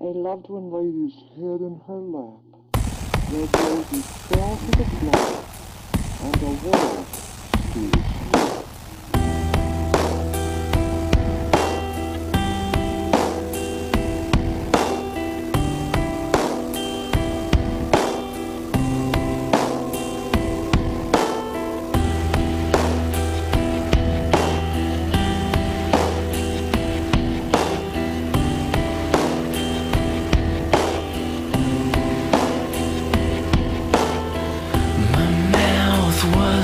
A loved one laid his head in her lap. Their baby fell to the floor, and the world stood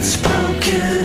It's broken.